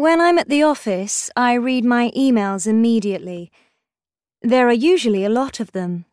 When I'm at the office, I read my emails immediately. There are usually a lot of them.